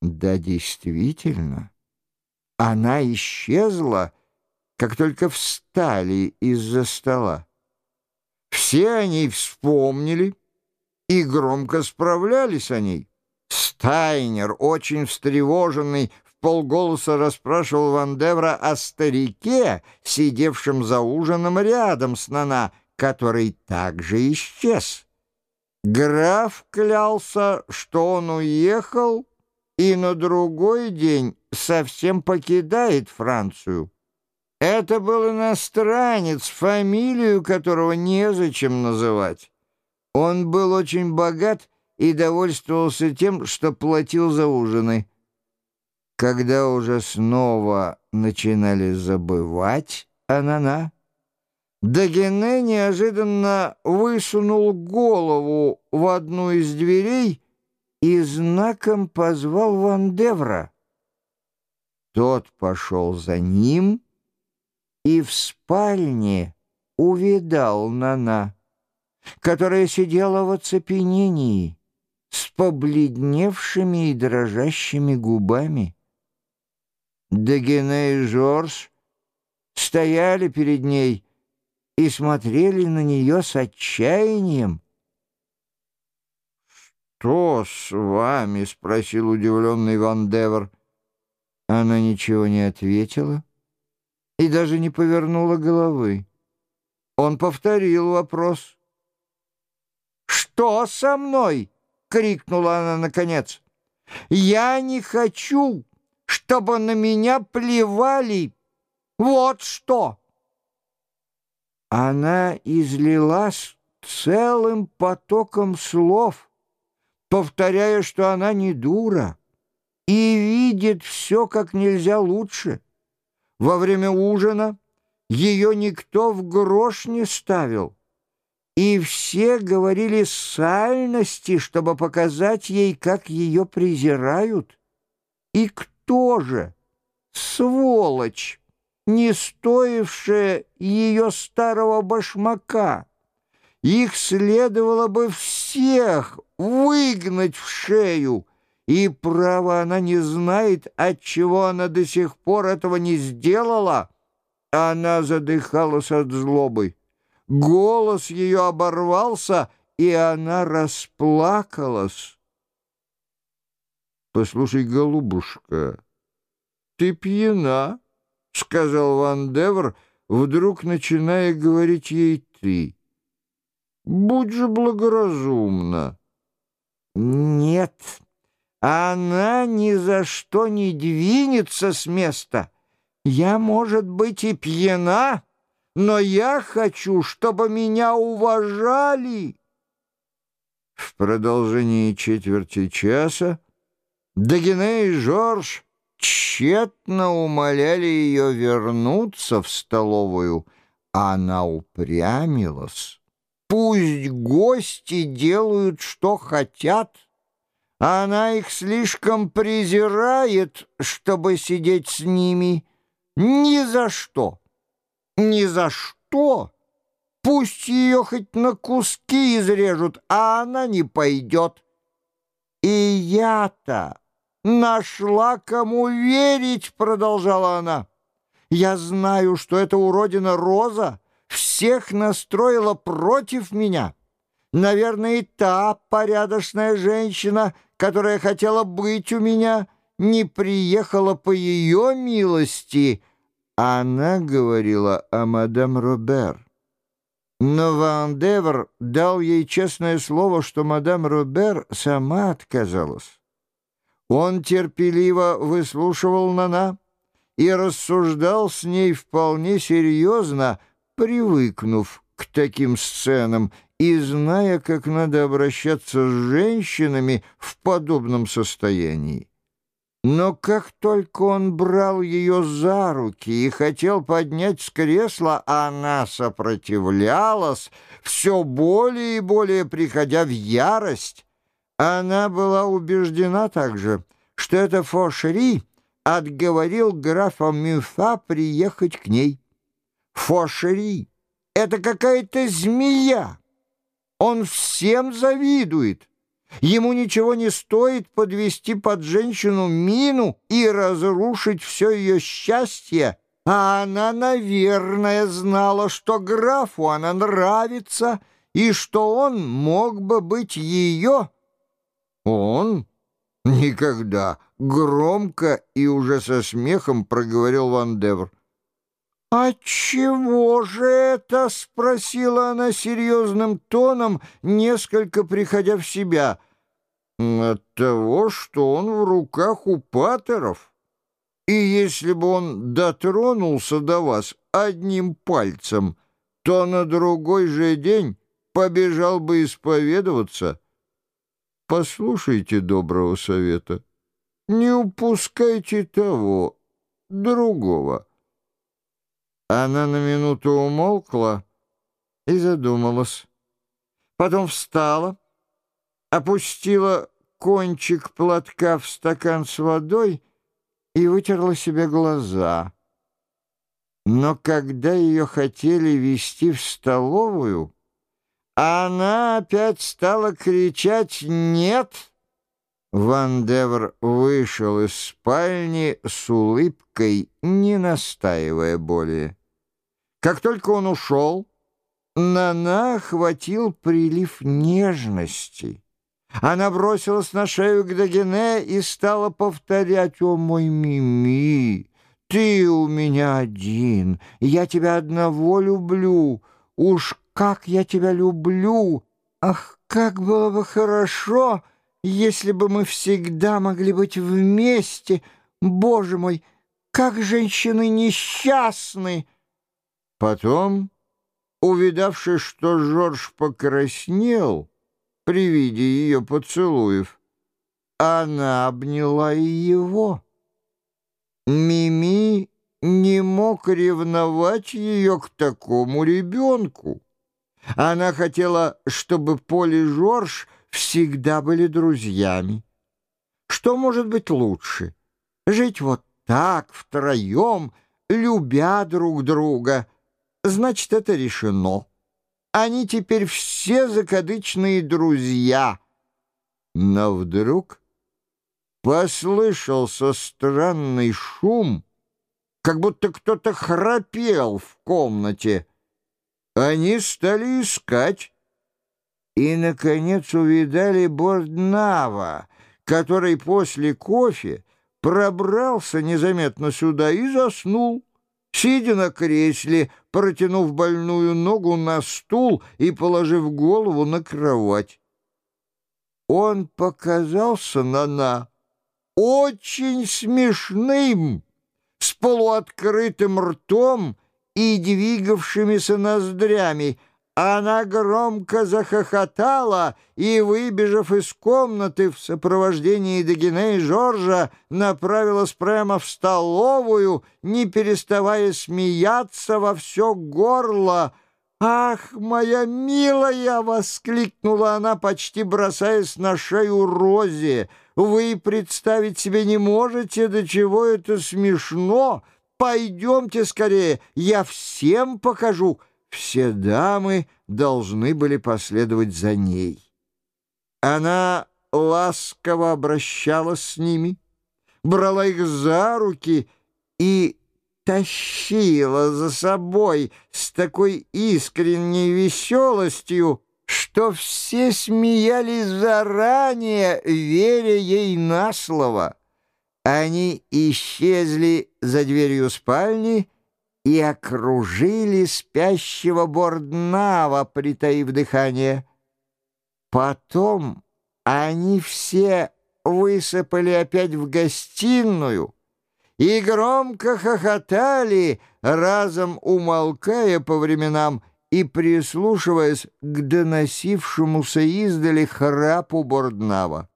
Да, действительно, она исчезла, как только встали из-за стола. Все о ней вспомнили и громко справлялись о ней. Стайнер, очень встревоженный, в полголоса расспрашивал Ван Девра о старике, сидевшем за ужином рядом с Нана, который также исчез. Граф клялся, что он уехал и на другой день совсем покидает Францию. Это был иностранец, фамилию которого незачем называть. Он был очень богат и довольствовался тем, что платил за ужины. Когда уже снова начинали забывать Анана, Дагене неожиданно высунул голову в одну из дверей и знаком позвал Вандевра. Тот пошел за ним и в спальне увидал Нана, которая сидела в оцепенении с побледневшими и дрожащими губами. Дагене и Жорж стояли перед ней и смотрели на нее с отчаянием. «Что с вами?» — спросил удивленный Ван Девер. Она ничего не ответила и даже не повернула головы. Он повторил вопрос. «Что со мной?» — крикнула она наконец. «Я не хочу, чтобы на меня плевали. Вот что!» Она излилась целым потоком слов — повторяя, что она не дура и видит все как нельзя лучше. Во время ужина ее никто в грош не ставил, и все говорили сальности, чтобы показать ей, как ее презирают. И кто же? Сволочь, не стоившая ее старого башмака. Их следовало бы всех выгнать в шею, и, право, она не знает, отчего она до сих пор этого не сделала. Она задыхалась от злобы. Голос ее оборвался, и она расплакалась. «Послушай, голубушка, ты пьяна?» — сказал Ван Девр, вдруг начиная говорить ей «ты». «Будь же благоразумна». Нет, она ни за что не двинется с места. Я, может быть, и пьяна, но я хочу, чтобы меня уважали. В продолжении четверти часа Дагене и Жорж тщетно умоляли ее вернуться в столовую, а она упрямилась. Пусть гости делают, что хотят. Она их слишком презирает, чтобы сидеть с ними. Ни за что. Ни за что. Пусть ее хоть на куски изрежут, а она не пойдет. И я-то нашла, кому верить, продолжала она. Я знаю, что это уродина Роза, всех настроила против меня. Наверное, и та порядочная женщина, которая хотела быть у меня, не приехала по ее милости. Она говорила о мадам Робер. Но Ван Девер дал ей честное слово, что мадам Робер сама отказалась. Он терпеливо выслушивал Нана и рассуждал с ней вполне серьезно, привыкнув к таким сценам и зная, как надо обращаться с женщинами в подобном состоянии. Но как только он брал ее за руки и хотел поднять с кресла, она сопротивлялась, все более и более приходя в ярость. Она была убеждена также, что это Фошери отговорил графа Мюфа приехать к ней. Фошери — это какая-то змея. Он всем завидует. Ему ничего не стоит подвести под женщину мину и разрушить все ее счастье, а она, наверное, знала, что графу она нравится и что он мог бы быть ее. Он никогда громко и уже со смехом проговорил Ван Девр. «А чего же это?» — спросила она серьезным тоном, несколько приходя в себя. «От того, что он в руках у патеров. И если бы он дотронулся до вас одним пальцем, то на другой же день побежал бы исповедоваться. Послушайте доброго совета, не упускайте того, другого». Она на минуту умолкла и задумалась. Потом встала, опустила кончик платка в стакан с водой и вытерла себе глаза. Но когда ее хотели вести в столовую, она опять стала кричать «Нет!» Ван Девр вышел из спальни с улыбкой, не настаивая более. Как только он ушел, Нана охватил прилив нежности. Она бросилась на шею к Дагене и стала повторять «О, мой Мими, ты у меня один, я тебя одного люблю, уж как я тебя люблю! Ах, как было бы хорошо, если бы мы всегда могли быть вместе! Боже мой, как женщины несчастны!» Потом, увидавши, что Жорж покраснел при виде ее поцелуев, она обняла и его. Мими не мог ревновать ее к такому ребенку. Она хотела, чтобы Поль и Жорж всегда были друзьями. Что может быть лучше? Жить вот так, втроем, любя друг друга — Значит, это решено. Они теперь все закадычные друзья. Но вдруг послышался странный шум, как будто кто-то храпел в комнате. Они стали искать и, наконец, увидали Борднава, который после кофе пробрался незаметно сюда и заснул сидя на кресле, протянув больную ногу на стул и положив голову на кровать. Он показался Нана очень смешным, с полуоткрытым ртом и двигавшимися ноздрями — она громко захохотала и, выбежав из комнаты в сопровождении Дегине и Жоржа, направилась прямо в столовую, не переставая смеяться во все горло. «Ах, моя милая!» — воскликнула она, почти бросаясь на шею Розе. «Вы представить себе не можете, до чего это смешно! Пойдемте скорее, я всем покажу!» Все дамы должны были последовать за ней. Она ласково обращалась с ними, брала их за руки и тащила за собой с такой искренней веселостью, что все смеялись заранее, веря ей на слово. Они исчезли за дверью спальни, и окружили спящего Борднава, притаив дыхание. Потом они все высыпали опять в гостиную и громко хохотали, разом умолкая по временам и прислушиваясь к доносившемуся издали храпу Борднава.